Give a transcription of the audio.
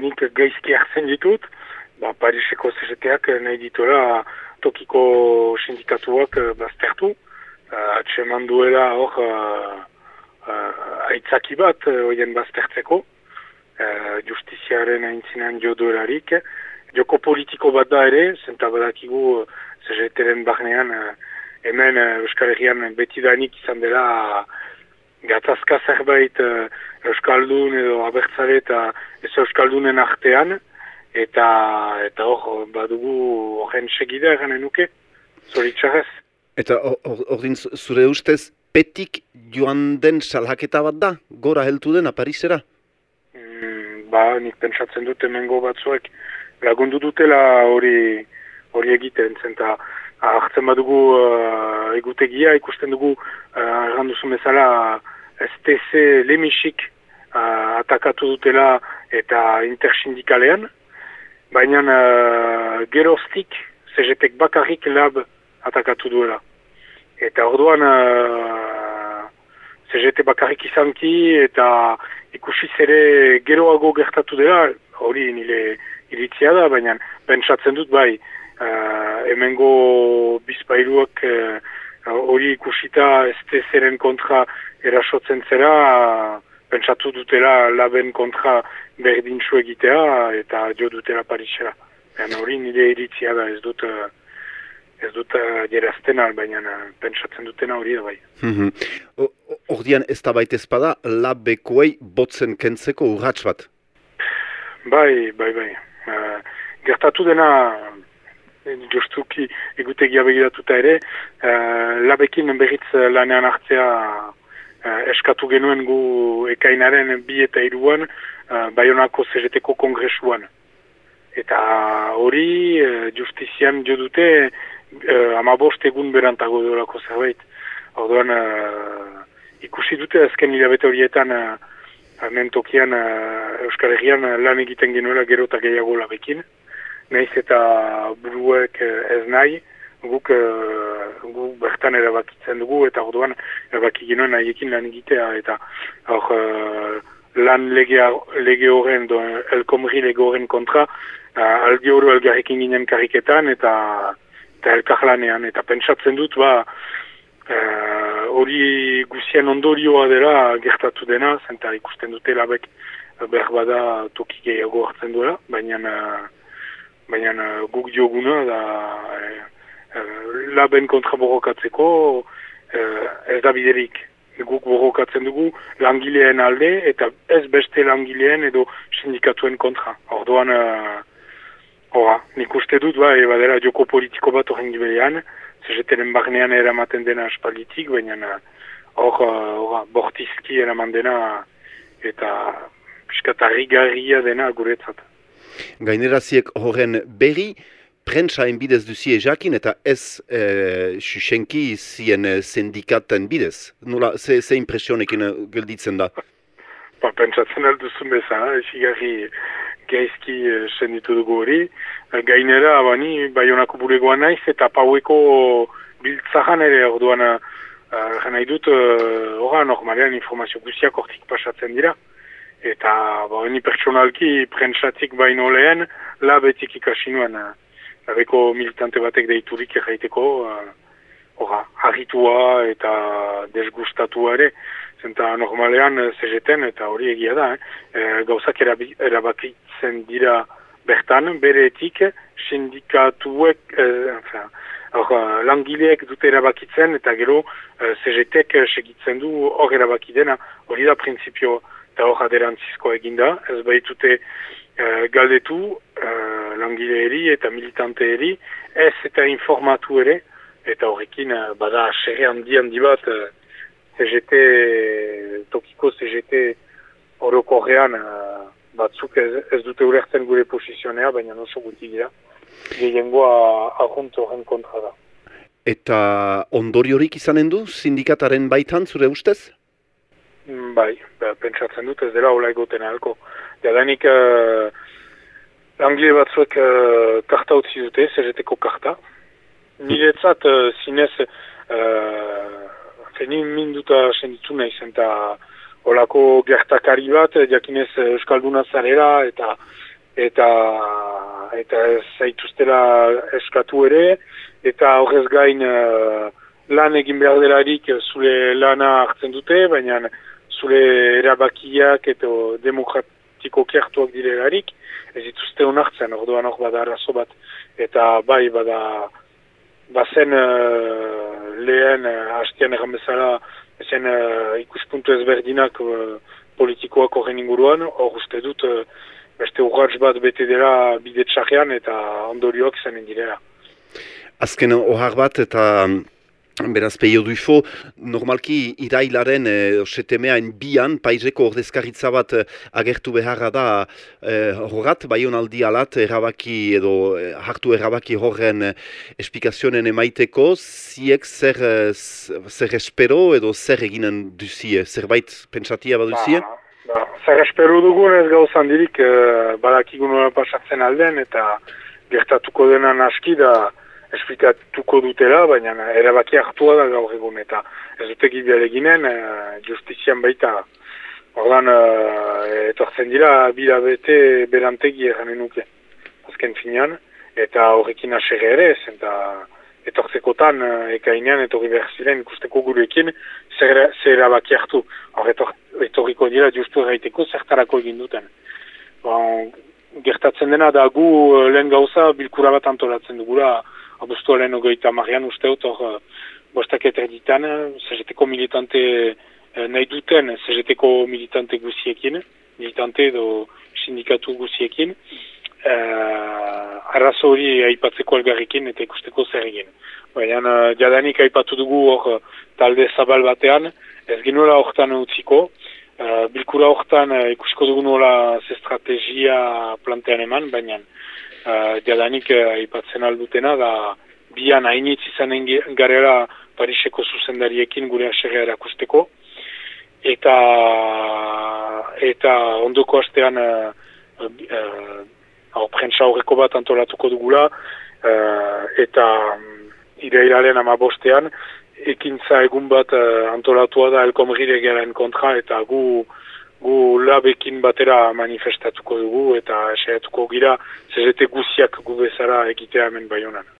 nik gaizki hartzen ditut, ba, Pariseko CGT-ak nahi dituela tokiko sindikatuak baztertu, atseman duela hor aitzaki bat hoien baztertzeko, justiziaren aintzinan jo duelarik, joko politiko bat da ere, zenta badakigu CGT-ren barnean hemen Euskal Herrian betidanik izan dela gatazka zerbait uh, Euskaldun edo abertzale eta ez Euskaldunen artean, eta eta hor badugu horren segida eganen nuke, zoritxarrez. Eta ordin zure ustez, petik joan den salhaketa bat da, gora heltu dena Parisera? Mm, ba, nik pentsatzen dut emengo batzuek lagundu dutela hori hori egiten, zenta hartzen badugu uh, egutegia, ikusten dugu uh, erranduzu bezala STC lemisik uh, atakatu dutela eta intersindikalean, baina uh, geroztik CGTek bakarrik lab atakatu duela. Eta orduan uh, CGT bakarrik izanki eta ikusi zere geroago gertatu dela, hori nire iritzia da, baina pentsatzen dut bai, uh, emengo bizpailuak hori ikusita ez zeren kontra erasotzen zera, pentsatu dutela laben kontra berdintxu egitea eta jo dutela Parisera. hori nire iritzia da ez dut ez dut jerazten baina pentsatzen dutena hori da bai. Mm Ordian ez da baita ezpada labekoei botzen kentzeko urratx bat? Bai, bai, bai. Uh, gertatu dena justuki egutegia begiratuta ere, uh, labekin berriz lanean hartzea uh, eskatu genuen gu ekainaren bi eta iruan uh, Bayonako CGT-ko kongresuan. Eta hori uh, justizian jo dute uh, amabost egun berantago dolako zerbait. Orduan uh, ikusi dute azken hilabete horietan uh, mentokian uh, Euskal Herrian lan egiten genuela gero eta gehiago labekin nahiz eta buruek eh, ez nahi, guk, uh, guk bertan erabakitzen dugu, eta orduan erabaki ginoen nahiekin lan egitea, eta hor uh, lan lege, lege horren, do, elkomri lege horren kontra, uh, aldi hori elgarrekin ginen kariketan, eta, eta elkarlanean, eta pentsatzen dut, ba, hori uh, guzien ondorioa dela gertatu dena, zenta ikusten dute labek behar bada toki gehiago hartzen duela, baina baina uh, guk dioguna da uh, laben kontra borrokatzeko uh, ez da biderik. Guk borrokatzen dugu langileen alde eta ez beste langileen edo sindikatuen kontra. Orduan, uh, nik uste dut, ba, eba dela joko politiko bat horren gibean, zezetenen barnean eramaten dena aspalditik, baina hor, uh, bortizki eraman dena eta piskatarri garria dena guretzat. Gaineraziek horren berri, prentsaen bidez duzie jakin eta ez e, xuxenki zien e, sindikaten bidez. Nola, ze, ze impresionekin e, gelditzen da? Ba, pentsatzen alduzun bezala, esigarri gaizki senditu dugu hori. Gainera, abani, baionako bulegoa naiz eta paueko biltzahan ere orduan uh, nahi dut, uh, normalean informazio guziak hortik pasatzen dira eta ba, ni pertsonalki prentsatik baino lehen labetik ikasi nuen labeko militante batek deiturik erraiteko uh, harritua eta desgustatua ere zenta normalean CGTen eta hori egia da eh? gauzak erabakitzen dira bertan bereetik sindikatuek eh, enfin, Or, langileek dute erabakitzen eta gero uh, CGTek segitzen du hor erabakidena hori da prinsipio eta hor aderantzizko eginda, ez baitute uh, galdetu uh, langileeri eta militanteeri, ez eta informatu ere, eta horrekin uh, bada xerre handi handi bat CGT, tokiko CGT orokorrean uh, batzuk ez, ez dute ulertzen gure posizionea, baina oso guti gira, gehiengoa ahunt horren kontra da. Eta ondoriorik izanen du sindikataren baitan zure ustez? Bai, ba, pentsatzen dut ez dela hola egoten alko. Jadanik uh, langile batzuek uh, karta utzi dute, CGT-ko karta. Niretzat uh, zinez uh, zeni minduta senditu nahi zen eta holako gertakari bat, jakinez Euskalduna zarela eta eta eta zaituztela eskatu ere, eta horrez gain lan egin behar delarik zure lana hartzen dute, baina zure erabakiak eta demokratiko kertuak direlarik, ez dituzte honartzen, orduan hor bada arazo bat, eta bai bada bazen uh, lehen uh, hastian egan bezala ezen uh, ikuspuntu ezberdinak uh, politikoak horren inguruan, hor uste dut uh, beste urratz bat bete dela bide txarrean eta ondorioak izanen direla. Azken ohar bat eta Beraz, peio duifo, normalki irailaren e, setemeain bian, paizeko ordezkaritza bat eh, agertu beharra da e, horrat, bai honaldi alat, erabaki edo hartu erabaki horren e, esplikazionen emaiteko, ziek zer, zer espero edo zer eginen duzie, zerbait pentsatia bat duzie? Ba, ba, zer espero dugun ez gauzan dirik, e, badakigun pasatzen alden eta gertatuko denan aski da, esplikatuko dutela, baina erabaki hartua da gaur egun, eta ez dute gibel eginen, e, justizian baita. Ordan, e, etortzen dira, bila bete berantegi eranen nuke, azken finean, eta horrekin asere ere, eta etortzekotan, e, ekainean, etorri behar ziren, ikusteko gurekin, zer, zer erabaki hartu. Hor, etor, etorriko dira, justu erraiteko, zertarako egin duten. Bon, gertatzen dena da gu lehen gauza bilkura bat antolatzen dugula, abuztuaren ogeita marian uste dut hor uh, bostak ditan, CGT-ko militante uh, nahi duten CGT-ko militante guziekin, militante edo sindikatu guziekin, uh, arrazo hori aipatzeko algarrikin eta ikusteko zer egin. Baina uh, jadanik aipatu dugu hor talde zabal batean, ez genuela horretan utziko, uh, bilkura horretan uh, ikusiko dugu nola ze estrategia plantean eman, baina uh, jadanik uh, ipatzen aldutena da bian hainitz izanen garela Pariseko zuzendariekin gure aserrea erakusteko. Eta eta ondoko astean uh, uh, horreko bat antolatuko dugula uh, eta um, ireilaren amabostean ekintza egun bat uh, antolatua da elkomrire garen kontra eta gu gu labekin batera manifestatuko dugu eta esaituko gira zezete guziak gu bezala egitea hemen bai honan.